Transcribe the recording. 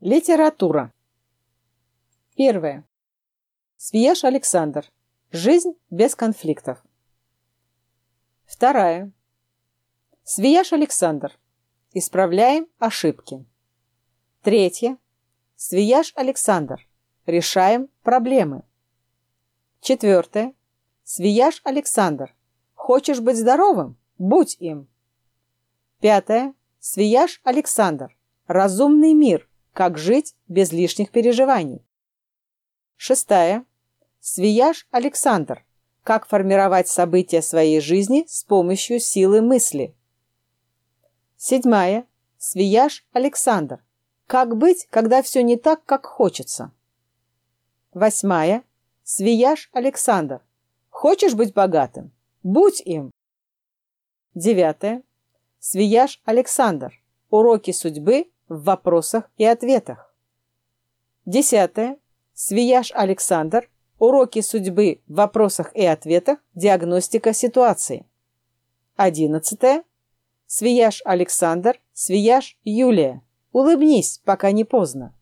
Литература. Первое. Свияж Александр. Жизнь без конфликтов. Вторая. Свияж Александр. Исправляем ошибки. Третье. Свияж Александр. Решаем проблемы. Четвертое. Свияж Александр. Хочешь быть здоровым? Будь им. Пятое. Свияж Александр. Разумный мир. Как жить без лишних переживаний. Шестая. Свияж Александр. Как формировать события своей жизни с помощью силы мысли. Седьмая. Свияж Александр. Как быть, когда все не так, как хочется. Восьмая. Свияж Александр. Хочешь быть богатым? Будь им. Девятое. Свияж Александр. Уроки судьбы в вопросах и ответах. Десятое. Свияж Александр. Уроки судьбы в вопросах и ответах. Диагностика ситуации. Одиннадцатое. Свияж Александр. Свияж Юлия. Улыбнись, пока не поздно.